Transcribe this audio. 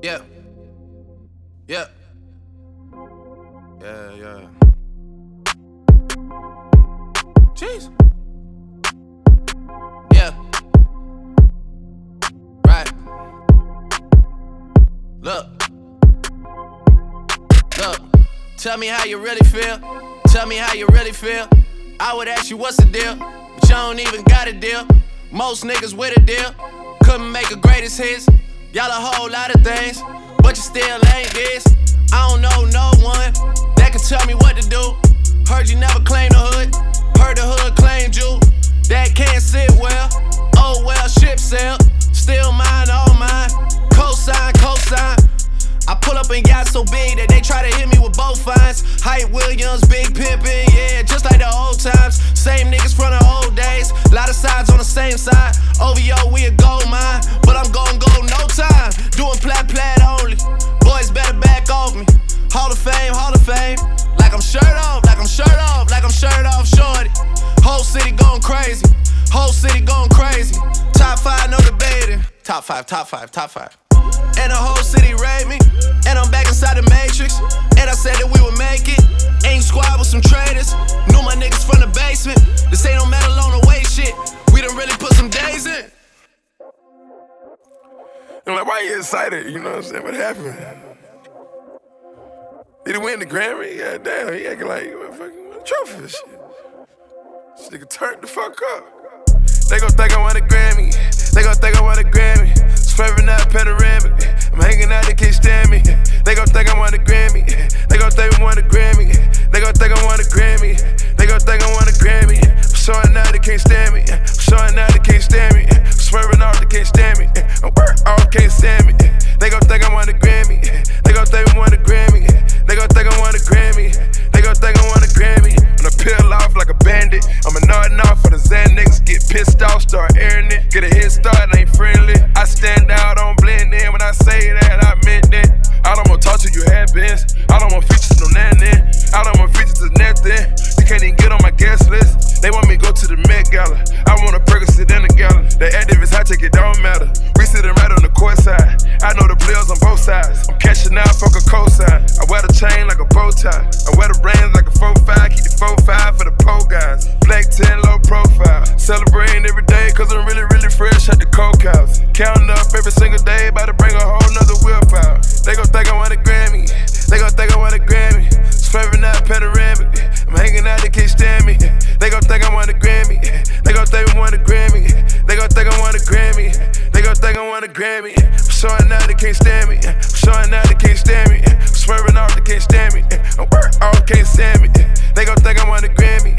Yeah. Yeah. Yeah, yeah. Jeez. Yeah. Right. Look. Look. Tell me how you really feel. Tell me how you really feel. I would ask you what's the deal, but you don't even got a deal. Most niggas with a deal couldn't make a greatest hits. Y'all a whole lot of things, but you still ain't this. I don't know no one that can tell me what to do. Heard you never claimed the hood, heard the hood claimed you. That can't sit well. Oh well, ship sail. Still mine, all mine. Cosign, cosign. I pull up and got so big that they try to hit me with both fines. Hype Williams, big pimpin', yeah, just like the old times. Same niggas from the old days. Lot of sides on the same side. OVO, we a gold mine, but I'm gon' go. Doing plat plat only. Boys better back off me. Hall of Fame, Hall of Fame. Like I'm shirt off, like I'm shirt off, like I'm shirt off, shorty. Whole city going crazy. Whole city going crazy. Top five, no debating. Top five, top five, top five. And the whole city rate me. Like, why you excited? You know what I'm saying? What happened? Did he win the Grammy? Yeah, damn, he acting like what fucking what a trophy and shit. This nigga turned the fuck up. They gon' think I want a Grammy. They gon' think I want a Grammy. Swerving out panoramic. I'm hanging out, they can't stand me. They gon' think I want a Grammy. They gon' think I want a Grammy. They gon' think I want a Grammy. They gon' think I want a Grammy. I'm showing out, they can't stand me. gallon. I want a Percocet and a gallon. The activists, I take it, don't matter. We sitting right on the court side. I know the players on both sides. I'm catching out, fuck a cosign. I wear the chain like a bow tie. I wear the reins like a 4-5. Keep the 4-5 for the pole guys. Black 10, low profile. Celebrating every day, cause I'm really, really fresh at the coke house. Counting up every single day, about to bring a whole nother whip out. They gon' think I want a Grammy. They gon' think I want a Grammy. Swerving out, peddling stand me. I'm showing out, they can't stand me. I'm swerving out, they can't stand me. I'm work out, can't stand me. They gon' think I'm on the Grammy.